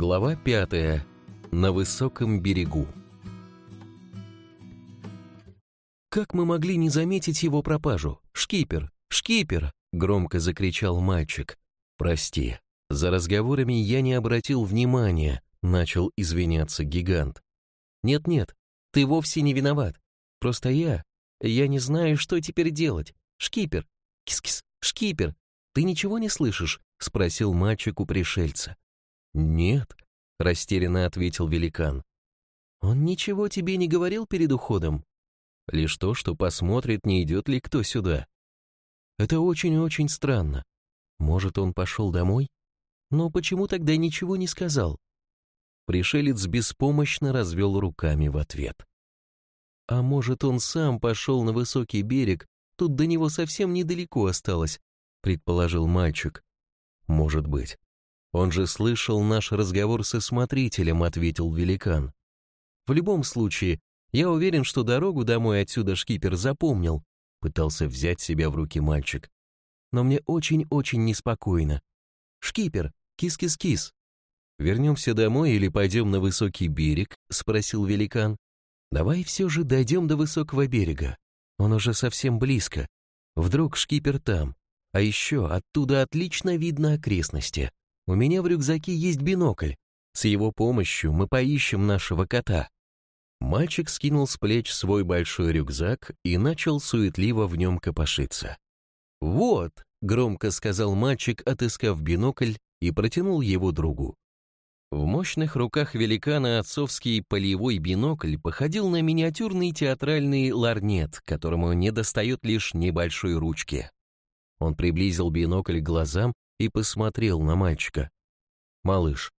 Глава пятая. На высоком берегу. «Как мы могли не заметить его пропажу? Шкипер! Шкипер!» — громко закричал мальчик. «Прости, за разговорами я не обратил внимания», — начал извиняться гигант. «Нет-нет, ты вовсе не виноват. Просто я... Я не знаю, что теперь делать. Шкипер! Кис-кис! Шкипер! Ты ничего не слышишь?» — спросил мальчик у пришельца. «Нет», — растерянно ответил великан. «Он ничего тебе не говорил перед уходом? Лишь то, что посмотрит, не идет ли кто сюда. Это очень-очень странно. Может, он пошел домой? Но почему тогда ничего не сказал?» Пришелец беспомощно развел руками в ответ. «А может, он сам пошел на высокий берег, тут до него совсем недалеко осталось», предположил мальчик. «Может быть. «Он же слышал наш разговор со смотрителем», — ответил великан. «В любом случае, я уверен, что дорогу домой отсюда шкипер запомнил», — пытался взять себя в руки мальчик. «Но мне очень-очень неспокойно. Шкипер, кис-кис-кис». «Вернемся домой или пойдем на высокий берег?» — спросил великан. «Давай все же дойдем до высокого берега. Он уже совсем близко. Вдруг шкипер там. А еще оттуда отлично видно окрестности. У меня в рюкзаке есть бинокль. С его помощью мы поищем нашего кота». Мальчик скинул с плеч свой большой рюкзак и начал суетливо в нем копошиться. «Вот», — громко сказал мальчик, отыскав бинокль и протянул его другу. В мощных руках великана отцовский полевой бинокль походил на миниатюрный театральный ларнет, которому не достает лишь небольшой ручки. Он приблизил бинокль к глазам и посмотрел на мальчика. «Малыш,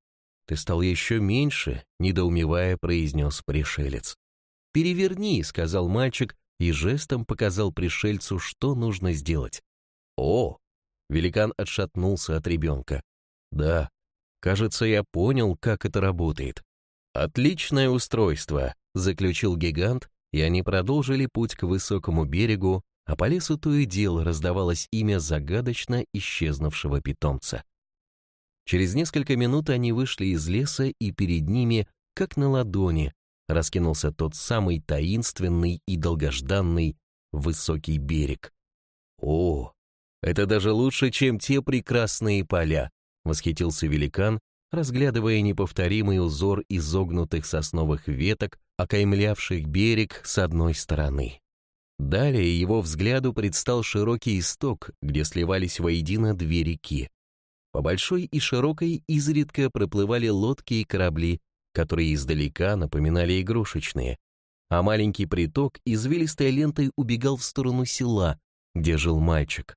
ты стал еще меньше», — недоумевая произнес пришелец. «Переверни», — сказал мальчик и жестом показал пришельцу, что нужно сделать. «О!» — великан отшатнулся от ребенка. «Да, кажется, я понял, как это работает». «Отличное устройство», — заключил гигант, и они продолжили путь к высокому берегу, а по лесу то и дело раздавалось имя загадочно исчезнувшего питомца. Через несколько минут они вышли из леса, и перед ними, как на ладони, раскинулся тот самый таинственный и долгожданный высокий берег. «О, это даже лучше, чем те прекрасные поля!» — восхитился великан, разглядывая неповторимый узор изогнутых сосновых веток, окаймлявших берег с одной стороны. Далее его взгляду предстал широкий исток, где сливались воедино две реки. По большой и широкой изредка проплывали лодки и корабли, которые издалека напоминали игрушечные, а маленький приток извилистой лентой убегал в сторону села, где жил мальчик.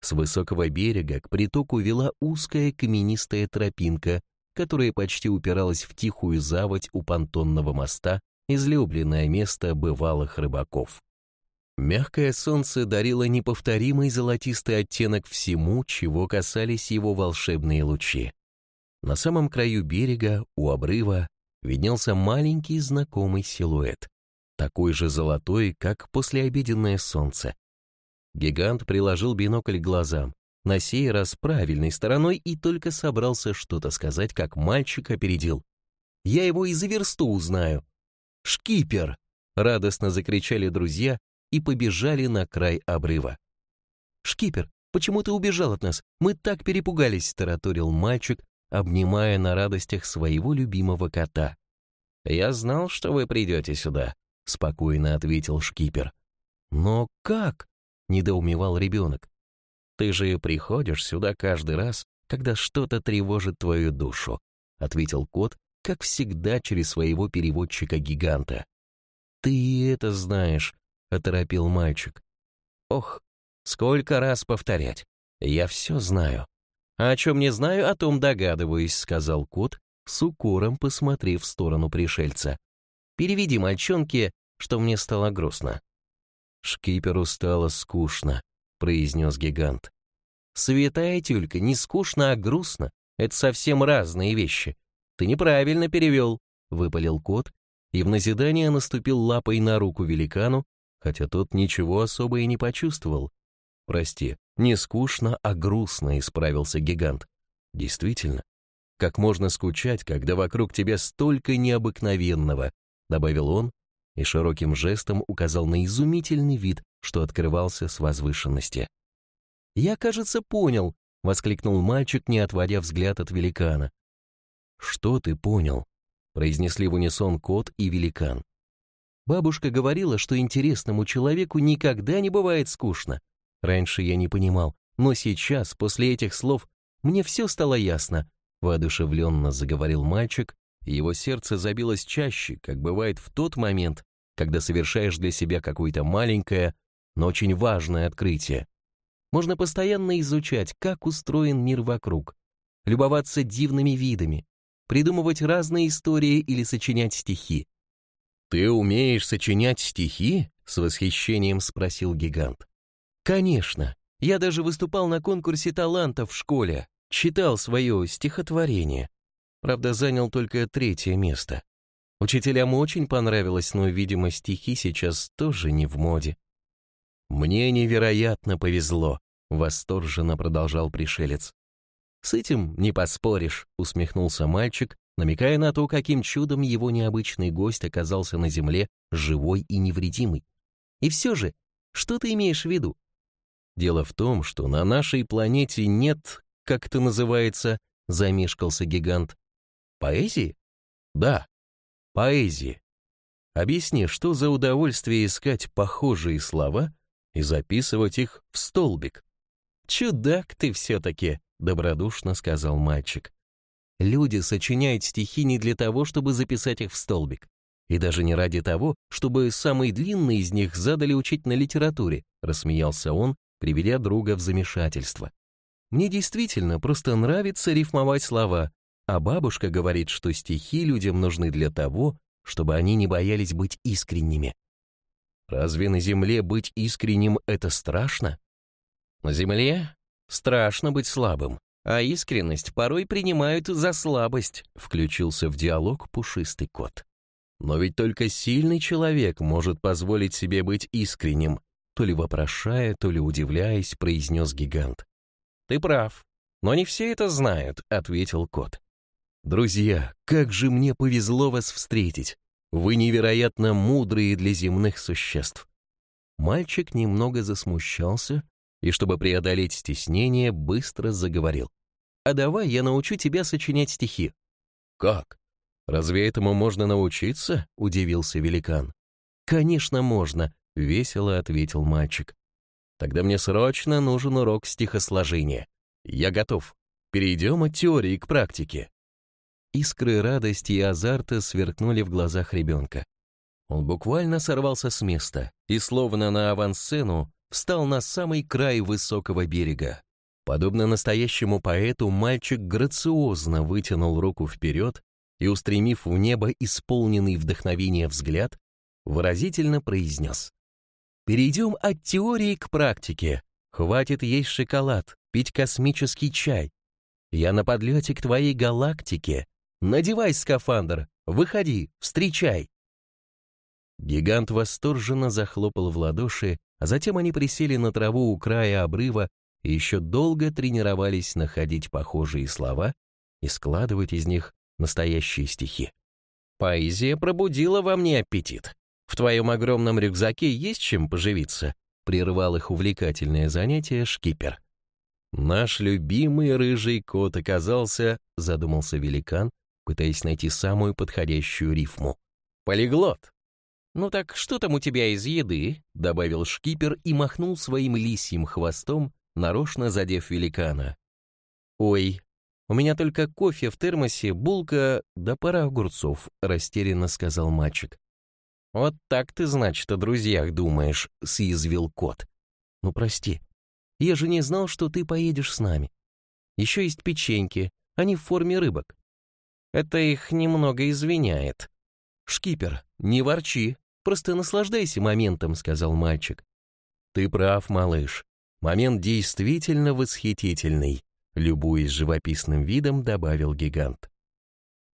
С высокого берега к притоку вела узкая каменистая тропинка, которая почти упиралась в тихую заводь у понтонного моста, излюбленное место бывалых рыбаков. Мягкое солнце дарило неповторимый золотистый оттенок всему, чего касались его волшебные лучи. На самом краю берега, у обрыва, виднелся маленький знакомый силуэт, такой же золотой, как послеобеденное солнце. Гигант приложил бинокль к глазам, на сей раз правильной стороной и только собрался что-то сказать, как мальчик опередил. «Я его и за версту узнаю!» «Шкипер!» — радостно закричали друзья, и побежали на край обрыва. «Шкипер, почему ты убежал от нас? Мы так перепугались», — тараторил мальчик, обнимая на радостях своего любимого кота. «Я знал, что вы придете сюда», — спокойно ответил шкипер. «Но как?» — недоумевал ребенок. «Ты же приходишь сюда каждый раз, когда что-то тревожит твою душу», — ответил кот, как всегда через своего переводчика-гиганта. «Ты это знаешь», оторопил мальчик. Ох, сколько раз повторять. Я все знаю. А о чем не знаю, о том догадываюсь, сказал кот, с укором посмотрев в сторону пришельца. Переведи мальчонке, что мне стало грустно. Шкиперу стало скучно, произнес гигант. Святая тюлька, не скучно, а грустно. Это совсем разные вещи. Ты неправильно перевел, выпалил кот и в назидание наступил лапой на руку великану, хотя тот ничего особо и не почувствовал. «Прости, не скучно, а грустно», — исправился гигант. «Действительно, как можно скучать, когда вокруг тебя столько необыкновенного, добавил он и широким жестом указал на изумительный вид, что открывался с возвышенности. «Я, кажется, понял», — воскликнул мальчик, не отводя взгляд от великана. «Что ты понял?» — произнесли в унисон кот и великан. Бабушка говорила, что интересному человеку никогда не бывает скучно. Раньше я не понимал, но сейчас, после этих слов, мне все стало ясно. Воодушевленно заговорил мальчик, и его сердце забилось чаще, как бывает в тот момент, когда совершаешь для себя какое-то маленькое, но очень важное открытие. Можно постоянно изучать, как устроен мир вокруг, любоваться дивными видами, придумывать разные истории или сочинять стихи. «Ты умеешь сочинять стихи?» — с восхищением спросил гигант. «Конечно. Я даже выступал на конкурсе талантов в школе, читал свое стихотворение. Правда, занял только третье место. Учителям очень понравилось, но, видимо, стихи сейчас тоже не в моде. «Мне невероятно повезло», — восторженно продолжал пришелец. «С этим не поспоришь», — усмехнулся мальчик, намекая на то, каким чудом его необычный гость оказался на земле живой и невредимый. «И все же, что ты имеешь в виду?» «Дело в том, что на нашей планете нет, как это называется», — замешкался гигант. «Поэзии?» «Да, поэзии. Объясни, что за удовольствие искать похожие слова и записывать их в столбик?» «Чудак ты все-таки», — добродушно сказал мальчик. Люди сочиняют стихи не для того, чтобы записать их в столбик. И даже не ради того, чтобы самый длинный из них задали учить на литературе, рассмеялся он, приведя друга в замешательство. Мне действительно просто нравится рифмовать слова, а бабушка говорит, что стихи людям нужны для того, чтобы они не боялись быть искренними. Разве на земле быть искренним — это страшно? На земле страшно быть слабым, а искренность порой принимают за слабость, включился в диалог пушистый кот. Но ведь только сильный человек может позволить себе быть искренним, то ли вопрошая, то ли удивляясь, произнес гигант. Ты прав, но не все это знают, ответил кот. Друзья, как же мне повезло вас встретить. Вы невероятно мудрые для земных существ. Мальчик немного засмущался, и, чтобы преодолеть стеснение, быстро заговорил. «А давай я научу тебя сочинять стихи». «Как? Разве этому можно научиться?» — удивился великан. «Конечно, можно», — весело ответил мальчик. «Тогда мне срочно нужен урок стихосложения. Я готов. Перейдем от теории к практике». Искры радости и азарта сверкнули в глазах ребенка. Он буквально сорвался с места и, словно на авансцену, встал на самый край высокого берега. Подобно настоящему поэту, мальчик грациозно вытянул руку вперед и, устремив в небо исполненный вдохновения взгляд, выразительно произнес. «Перейдем от теории к практике. Хватит есть шоколад, пить космический чай. Я на подлете к твоей галактике. Надевай скафандр, выходи, встречай!» Гигант восторженно захлопал в ладоши, а затем они присели на траву у края обрыва и еще долго тренировались находить похожие слова и складывать из них настоящие стихи. «Поэзия пробудила во мне аппетит. В твоем огромном рюкзаке есть чем поживиться?» прервал их увлекательное занятие шкипер. «Наш любимый рыжий кот оказался», — задумался великан, пытаясь найти самую подходящую рифму. «Полиглот!» «Ну так что там у тебя из еды?» — добавил шкипер и махнул своим лисьим хвостом, нарочно задев великана. «Ой, у меня только кофе в термосе, булка да пара огурцов», — растерянно сказал мальчик. «Вот так ты, значит, о друзьях думаешь», — съязвил кот. «Ну, прости, я же не знал, что ты поедешь с нами. Еще есть печеньки, они в форме рыбок. Это их немного извиняет». «Шкипер, не ворчи», Просто наслаждайся моментом», — сказал мальчик. «Ты прав, малыш. Момент действительно восхитительный», — любуясь живописным видом, добавил гигант.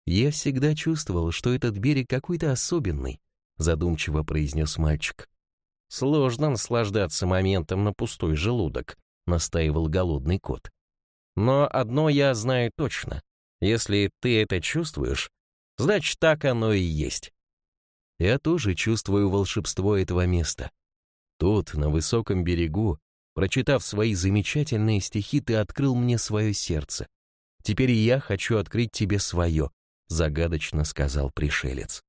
«Я всегда чувствовал, что этот берег какой-то особенный», — задумчиво произнес мальчик. «Сложно наслаждаться моментом на пустой желудок», — настаивал голодный кот. «Но одно я знаю точно. Если ты это чувствуешь, значит, так оно и есть. Я тоже чувствую волшебство этого места. Тут, на высоком берегу, прочитав свои замечательные стихи, ты открыл мне свое сердце. Теперь я хочу открыть тебе свое, загадочно сказал пришелец.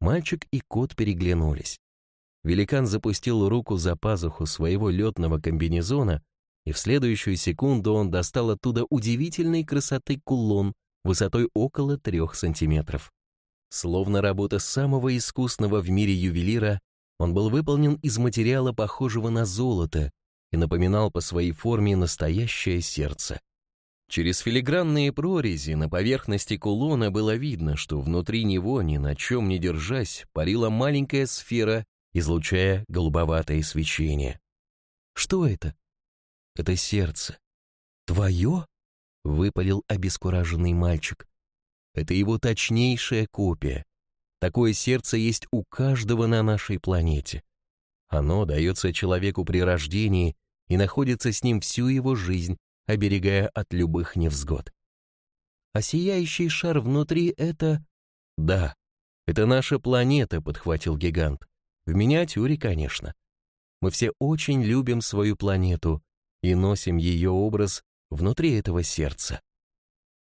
Мальчик и кот переглянулись. Великан запустил руку за пазуху своего летного комбинезона, и в следующую секунду он достал оттуда удивительной красоты кулон высотой около трех сантиметров. Словно работа самого искусного в мире ювелира, он был выполнен из материала, похожего на золото, и напоминал по своей форме настоящее сердце. Через филигранные прорези на поверхности кулона было видно, что внутри него, ни на чем не держась, парила маленькая сфера, излучая голубоватое свечение. «Что это?» «Это сердце». «Твое?» — выпалил обескураженный мальчик. Это его точнейшая копия. Такое сердце есть у каждого на нашей планете. Оно дается человеку при рождении и находится с ним всю его жизнь, оберегая от любых невзгод. А сияющий шар внутри — это... Да, это наша планета, подхватил гигант. В миниатюре, конечно. Мы все очень любим свою планету и носим ее образ внутри этого сердца.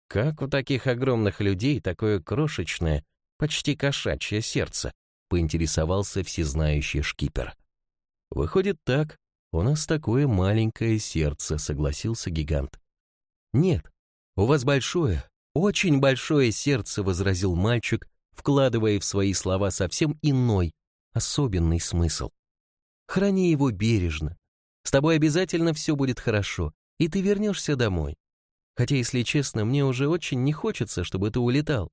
Как у таких огромных людей такое крошечное, почти кошачье сердце? Поинтересовался всезнающий шкипер. Выходит так, у нас такое маленькое сердце, согласился гигант. Нет, у вас большое, очень большое сердце, возразил мальчик, вкладывая в свои слова совсем иной, особенный смысл. Храни его бережно. С тобой обязательно все будет хорошо, и ты вернешься домой. Хотя, если честно, мне уже очень не хочется, чтобы ты улетал.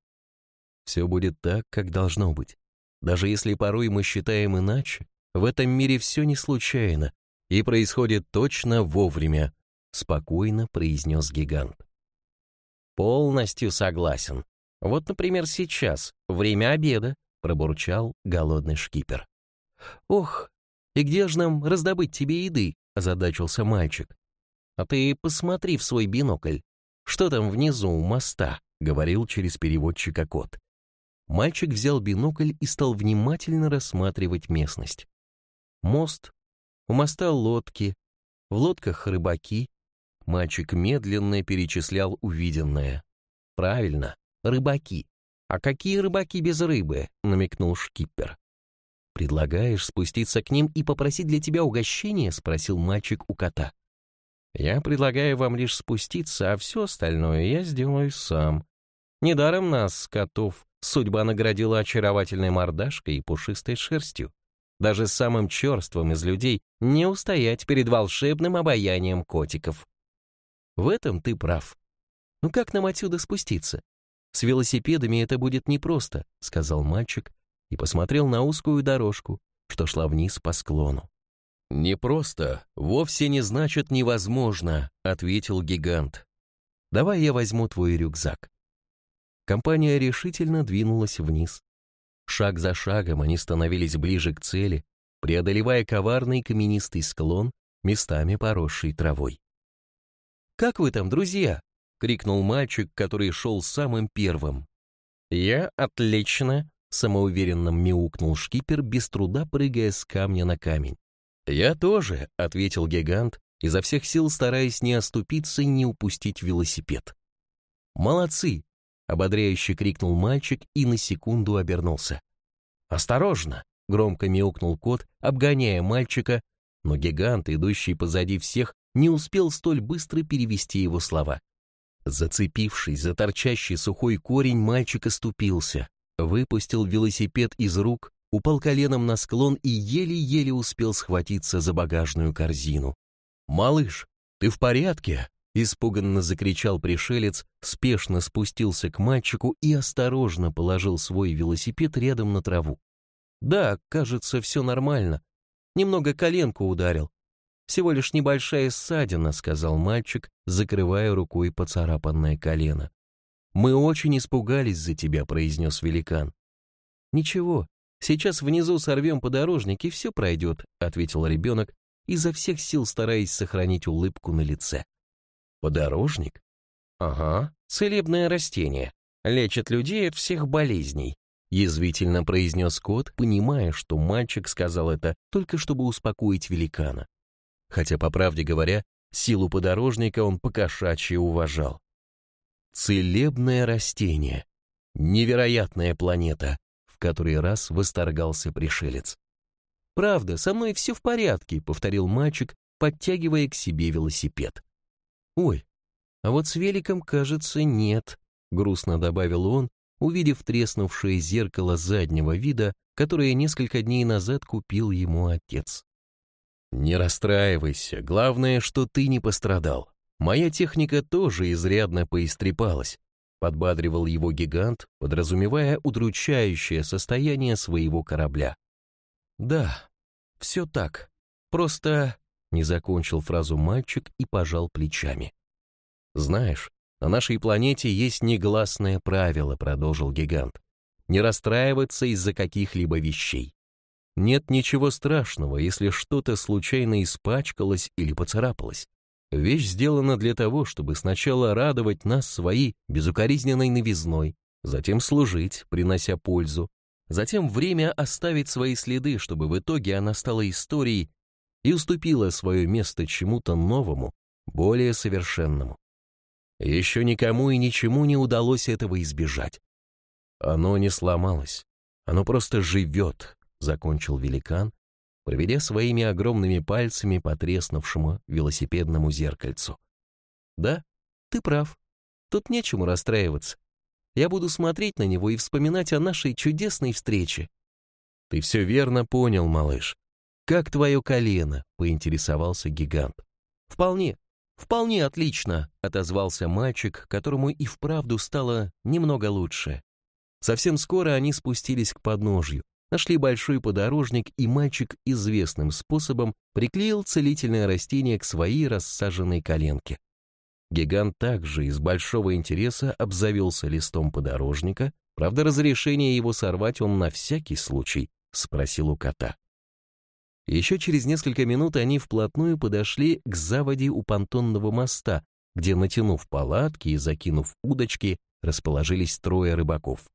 Все будет так, как должно быть. Даже если порой мы считаем иначе, в этом мире все не случайно и происходит точно вовремя, спокойно произнес гигант. Полностью согласен. Вот, например, сейчас, время обеда, пробурчал голодный шкипер. Ох, и где же нам раздобыть тебе еды? озадачился мальчик. А ты посмотри в свой бинокль. «Что там внизу у моста?» — говорил через переводчика кот. Мальчик взял бинокль и стал внимательно рассматривать местность. Мост. У моста лодки. В лодках рыбаки. Мальчик медленно перечислял увиденное. «Правильно, рыбаки. А какие рыбаки без рыбы?» — намекнул шкиппер. «Предлагаешь спуститься к ним и попросить для тебя угощение?» — спросил мальчик у кота. Я предлагаю вам лишь спуститься, а все остальное я сделаю сам. Недаром нас, котов, судьба наградила очаровательной мордашкой и пушистой шерстью. Даже самым черствым из людей не устоять перед волшебным обаянием котиков. В этом ты прав. Ну как нам отсюда спуститься? С велосипедами это будет непросто, сказал мальчик и посмотрел на узкую дорожку, что шла вниз по склону. «Непросто вовсе не значит невозможно», — ответил гигант. «Давай я возьму твой рюкзак». Компания решительно двинулась вниз. Шаг за шагом они становились ближе к цели, преодолевая коварный каменистый склон, местами поросший травой. «Как вы там, друзья?» — крикнул мальчик, который шел самым первым. «Я отлично!» — самоуверенно мяукнул шкипер, без труда прыгая с камня на камень. «Я тоже», — ответил гигант, изо всех сил стараясь не оступиться и не упустить велосипед. «Молодцы!» — ободряюще крикнул мальчик и на секунду обернулся. «Осторожно!» — громко мяукнул кот, обгоняя мальчика, но гигант, идущий позади всех, не успел столь быстро перевести его слова. Зацепившись за торчащий сухой корень, мальчик оступился, выпустил велосипед из рук упал коленом на склон и еле-еле успел схватиться за багажную корзину. «Малыш, ты в порядке?» — испуганно закричал пришелец, спешно спустился к мальчику и осторожно положил свой велосипед рядом на траву. «Да, кажется, все нормально. Немного коленку ударил. Всего лишь небольшая ссадина», — сказал мальчик, закрывая рукой поцарапанное колено. «Мы очень испугались за тебя», — произнес великан. «Ничего, Сейчас внизу сорвем подорожник, и все пройдет», — ответил ребенок, изо всех сил стараясь сохранить улыбку на лице. «Подорожник? Ага, целебное растение. Лечит людей от всех болезней. Язвительно произнес кот, понимая, что мальчик сказал это только чтобы успокоить великана. Хотя, по правде говоря, силу подорожника он покошачьи уважал. Целебное растение. Невероятная планета, который раз восторгался пришелец. «Правда, со мной все в порядке», — повторил мальчик, подтягивая к себе велосипед. «Ой, а вот с великом, кажется, нет», — грустно добавил он, увидев треснувшее зеркало заднего вида, которое несколько дней назад купил ему отец. «Не расстраивайся, главное, что ты не пострадал. Моя техника тоже изрядно поистрепалась», подбадривал его гигант, подразумевая удручающее состояние своего корабля. «Да, все так. Просто...» Не закончил фразу мальчик и пожал плечами. «Знаешь, на нашей планете есть негласное правило», продолжил гигант. «Не расстраиваться из-за каких-либо вещей. Нет ничего страшного, если что-то случайно испачкалось или поцарапалось. Вещь сделана для того, чтобы сначала радовать нас своей безукоризненной новизной, затем служить, принося пользу, затем время оставить свои следы, чтобы в итоге она стала историей и уступила свое место чему-то новому, более совершенному. Еще никому и ничему не удалось этого избежать. Оно не сломалось, оно просто живет, закончил великан, проведя своими огромными пальцами по треснувшему велосипедному зеркальцу. Да, ты прав. Тут нечему расстраиваться. Я буду смотреть на него и вспоминать о нашей чудесной встрече. Ты все верно понял, малыш. Как твое колено? Поинтересовался гигант. Вполне, вполне отлично, отозвался мальчик, которому и вправду стало немного лучше. Совсем скоро они спустились к подножью, нашли большой подорожник, и мальчик известным способом приклеил целительное растение к своей рассаженной коленке. Гигант также из большого интереса обзавелся листом подорожника, правда, разрешение его сорвать он на всякий случай спросил у кота. Еще через несколько минут они вплотную подошли к заводе у понтонного моста, где, натянув палатки и закинув удочки, расположились трое рыбаков.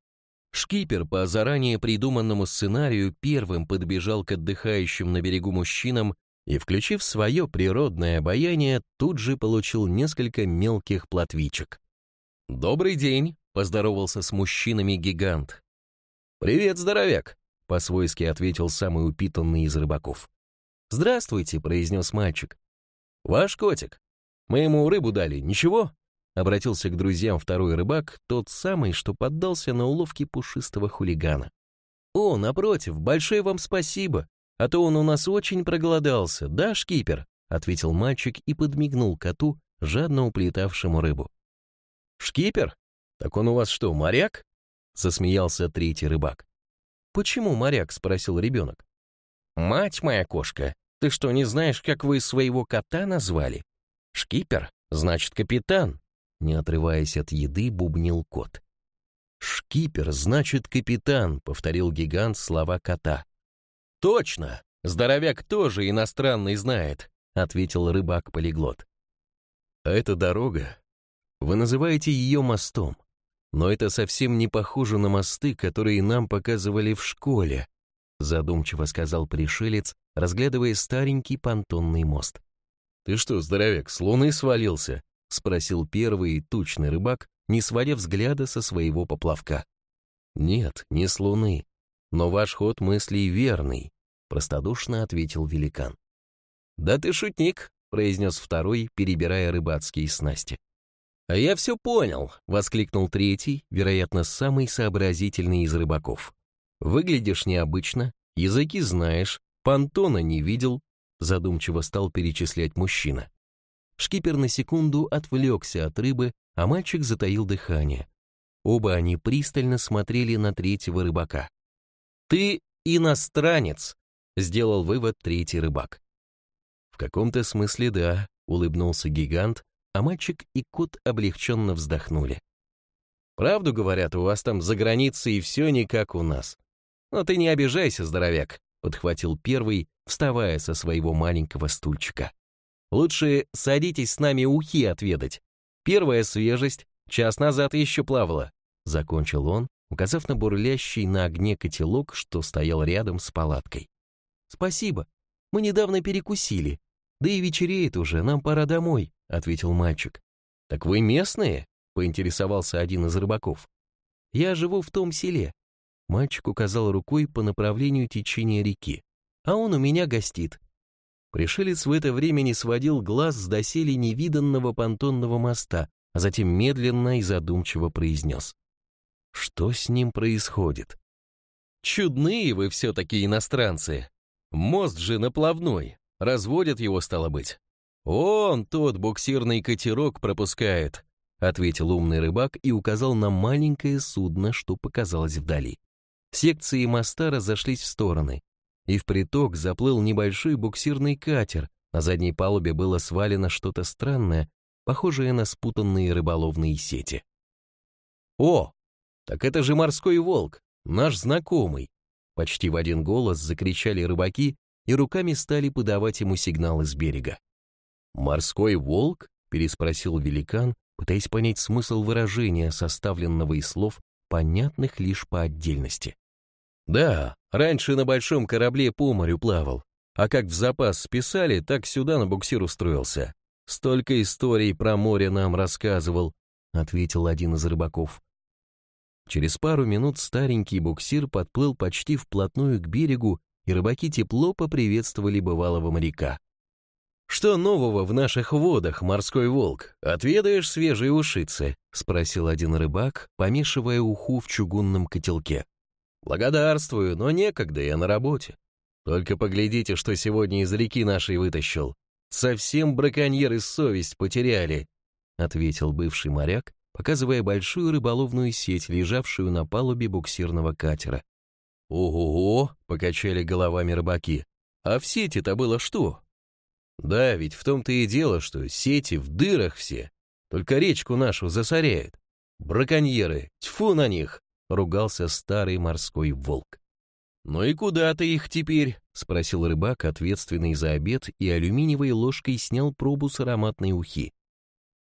Шкипер по заранее придуманному сценарию первым подбежал к отдыхающим на берегу мужчинам и, включив свое природное обаяние, тут же получил несколько мелких плотвичек. «Добрый день!» — поздоровался с мужчинами гигант. «Привет, здоровяк!» — по-свойски ответил самый упитанный из рыбаков. «Здравствуйте!» — произнес мальчик. «Ваш котик. Мы ему рыбу дали, ничего?» Обратился к друзьям второй рыбак, тот самый, что поддался на уловки пушистого хулигана. «О, напротив, большое вам спасибо!» А то он у нас очень проголодался, да, шкипер?» — ответил мальчик и подмигнул коту, жадно уплетавшему рыбу. «Шкипер? Так он у вас что, моряк?» — засмеялся третий рыбак. «Почему моряк?» — спросил ребенок. «Мать моя кошка, ты что, не знаешь, как вы своего кота назвали? Шкипер, значит, капитан!» Не отрываясь от еды, бубнил кот. «Шкипер, значит, капитан», — повторил гигант слова кота. «Точно! Здоровяк тоже иностранный знает», — ответил рыбак-полиглот. «А эта дорога? Вы называете ее мостом, но это совсем не похоже на мосты, которые нам показывали в школе», задумчиво сказал пришелец, разглядывая старенький понтонный мост. «Ты что, здоровяк, с луны свалился?» — спросил первый тучный рыбак, не сводя взгляда со своего поплавка. «Нет, не с луны. Но ваш ход мыслей верный, простодушно ответил великан. Да ты шутник, произнес второй, перебирая рыбацкие снасти. «А я все понял», — воскликнул третий, вероятно, самый сообразительный из рыбаков. «Выглядишь необычно, языки знаешь, понтона не видел», — задумчиво стал перечислять мужчина. Шкипер на секунду отвлекся от рыбы, а мальчик затаил дыхание. Оба они пристально смотрели на третьего рыбака. «Ты иностранец», — сделал вывод третий рыбак. «В каком-то смысле да», — улыбнулся гигант, а мальчик и кот облегченно вздохнули. «Правду говорят, у вас там за границей и все не как у нас. Но ты не обижайся, здоровяк», — подхватил первый, вставая со своего маленького стульчика. «Лучше садитесь с нами ухи отведать. Первая свежесть, час назад еще плавала», — закончил он, указав на бурлящий на огне котелок, что стоял рядом с палаткой. «Спасибо. Мы недавно перекусили. Да и вечереет уже, нам пора домой», — ответил мальчик. «Так вы местные?» — поинтересовался один из рыбаков. «Я живу в том селе». Мальчик указал рукой по направлению течения реки. «А он у меня гостит». Пришелец в это время не сводил глаз с доселе невиданного понтонного моста, а затем медленно и задумчиво произнес. Что с ним происходит? Чудные вы все-таки иностранцы. Мост же наплавной. Разводят его, стало быть. Он тот буксирный катерок пропускает, ответил умный рыбак и указал на маленькое судно, что показалось вдали. Секции моста разошлись в стороны, и в приток заплыл небольшой буксирный катер, на задней палубе было свалено что-то странное, похожее на спутанные рыболовные сети. «О, так это же морской волк, наш знакомый!» Почти в один голос закричали рыбаки и руками стали подавать ему сигналы с берега. «Морской волк?» — переспросил великан, пытаясь понять смысл выражения, составленного из слов, понятных лишь по отдельности. «Да, раньше на большом корабле по морю плавал, а как в запас списали, так сюда на буксир устроился. Столько историй про море нам рассказывал», — ответил один из рыбаков. Через пару минут старенький буксир подплыл почти вплотную к берегу, и рыбаки тепло поприветствовали бывалого моряка. «Что нового в наших водах, морской волк? Отведаешь свежие ушицы?» — спросил один рыбак, помешивая уху в чугунном котелке. «Благодарствую, но некогда, я на работе. Только поглядите, что сегодня из реки нашей вытащил. Совсем браконьеры совесть потеряли», — ответил бывший моряк, показывая большую рыболовную сеть, лежавшую на палубе буксирного катера. «Ого!» — покачали головами рыбаки. «А в сети-то было что?» «Да, ведь в том-то и дело, что сети в дырах все, только речку нашу засоряют. Браконьеры, тьфу на них!» — ругался старый морской волк. «Ну и куда ты их теперь?» — спросил рыбак, ответственный за обед, и алюминиевой ложкой снял пробу с ароматной ухи.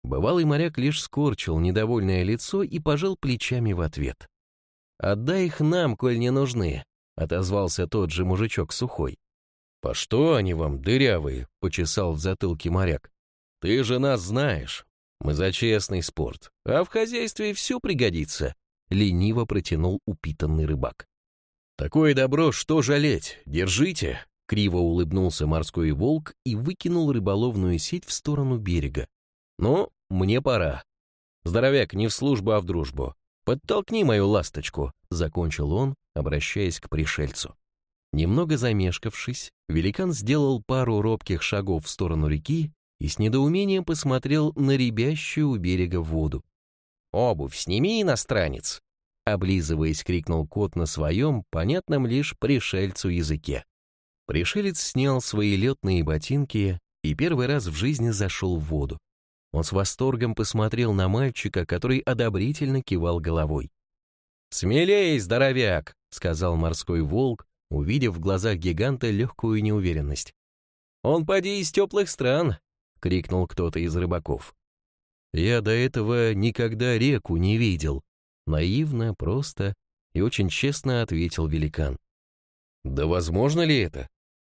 Бывалый моряк лишь скорчил недовольное лицо и пожал плечами в ответ. «Отдай их нам, коль не нужны», — отозвался тот же мужичок сухой. «По что они вам, дырявые?» — почесал в затылке моряк. «Ты же нас знаешь. Мы за честный спорт, а в хозяйстве все пригодится», — лениво протянул упитанный рыбак. «Такое добро, что жалеть? Держите!» Криво улыбнулся морской волк и выкинул рыболовную сеть в сторону берега. «Ну, мне пора. Здоровяк, не в службу, а в дружбу. Подтолкни мою ласточку», — закончил он, обращаясь к пришельцу. Немного замешкавшись, великан сделал пару робких шагов в сторону реки и с недоумением посмотрел на рябящую у берега воду. «Обувь сними, иностранец!» Облизываясь, крикнул кот на своем, понятном лишь пришельцу языке. Пришелец снял свои летные ботинки и первый раз в жизни зашел в воду. Он с восторгом посмотрел на мальчика, который одобрительно кивал головой. «Смелей, здоровяк!» — сказал морской волк, увидев в глазах гиганта легкую неуверенность. «Он поди из теплых стран!» — крикнул кто-то из рыбаков. «Я до этого никогда реку не видел», — наивно, просто и очень честно ответил великан. «Да возможно ли это?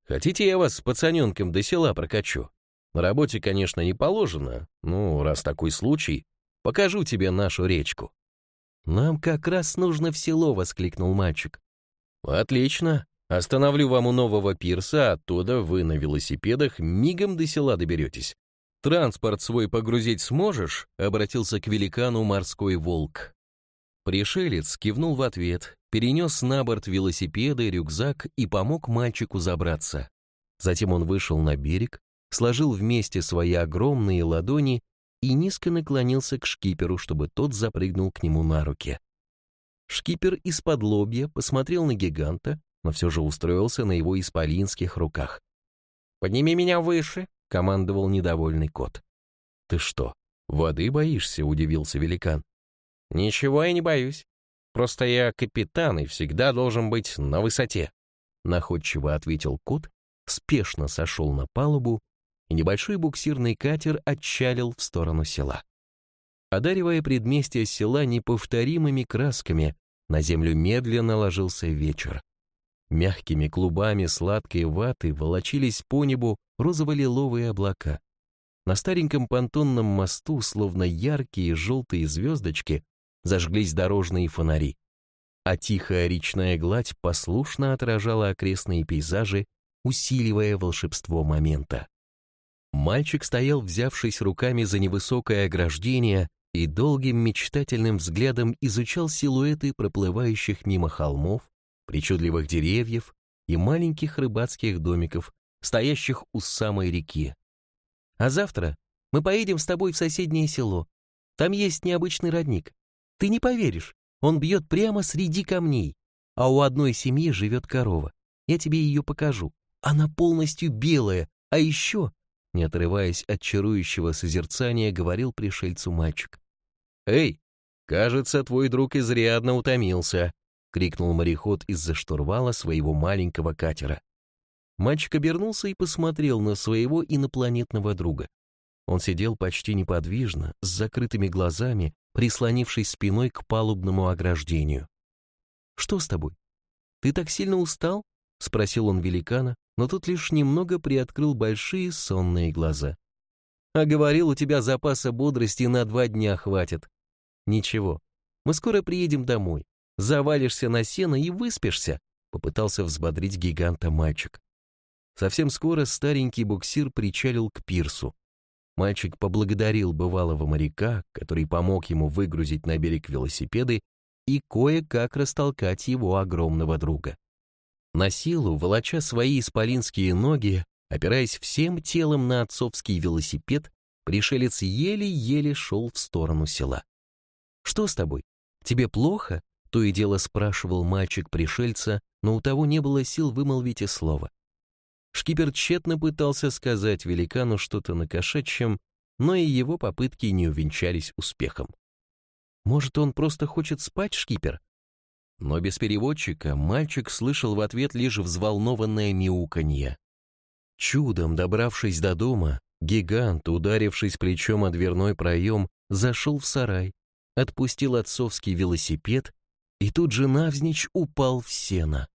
Хотите, я вас с пацаненком до села прокачу? На работе, конечно, не положено, ну, раз такой случай, покажу тебе нашу речку». «Нам как раз нужно в село», — воскликнул мальчик. «Отлично. Остановлю вам у нового пирса, оттуда вы на велосипедах мигом до села доберетесь. Транспорт свой погрузить сможешь?» — обратился к великану морской волк. Пришелец кивнул в ответ, перенес на борт велосипеды, рюкзак и помог мальчику забраться. Затем он вышел на берег, сложил вместе свои огромные ладони и низко наклонился к шкиперу, чтобы тот запрыгнул к нему на руки. Шкипер из-под лобья посмотрел на гиганта, но все же устроился на его исполинских руках. «Подними меня выше!» — командовал недовольный кот. «Ты что, воды боишься?» — удивился великан. «Ничего я не боюсь. Просто я капитан и всегда должен быть на высоте», — находчиво ответил кот, спешно сошел на палубу и небольшой буксирный катер отчалил в сторону села. Одаривая предместье села неповторимыми красками, на землю медленно ложился вечер. Мягкими клубами сладкой ваты волочились по небу розово-лиловые облака. На стареньком понтонном мосту, словно яркие желтые звездочки, зажглись дорожные фонари, а тихая речная гладь послушно отражала окрестные пейзажи, усиливая волшебство момента. Мальчик стоял, взявшись руками за невысокое ограждение, и долгим мечтательным взглядом изучал силуэты проплывающих мимо холмов, причудливых деревьев и маленьких рыбацких домиков, стоящих у самой реки. А завтра мы поедем с тобой в соседнее село. Там есть необычный родник. Ты не поверишь, он бьет прямо среди камней, а у одной семьи живет корова. Я тебе ее покажу. Она полностью белая, а еще, не отрываясь от чарующего созерцания, говорил пришельцу мальчик. «Эй, кажется, твой друг изрядно утомился», — крикнул мореход из-за штурвала своего маленького катера. Мальчик обернулся и посмотрел на своего инопланетного друга. Он сидел почти неподвижно, с закрытыми глазами, прислонившись спиной к палубному ограждению. «Что с тобой? Ты так сильно устал?» — спросил он великана, но тот лишь немного приоткрыл большие сонные глаза. «А говорил, у тебя запаса бодрости на два дня хватит. Ничего, мы скоро приедем домой. Завалишься на сено и выспишься», — попытался взбодрить гиганта мальчик. Совсем скоро старенький буксир причалил к пирсу. Мальчик поблагодарил бывалого моряка, который помог ему выгрузить на берег велосипеды и кое-как растолкать его огромного друга. На силу, волоча свои исполинские ноги, опираясь всем телом на отцовский велосипед, пришелец еле-еле шел в сторону села. «Что с тобой? Тебе плохо?» — то и дело спрашивал мальчик пришельца, но у того не было сил вымолвить и слова. Шкипер тщетно пытался сказать великану что-то на кошачьем, но и его попытки не увенчались успехом. «Может, он просто хочет спать, шкипер?» Но без переводчика мальчик слышал в ответ лишь взволнованное мяуканье. Чудом добравшись до дома, гигант, ударившись плечом о дверной проем, зашел в сарай, отпустил отцовский велосипед и тут же навзничь упал в сено.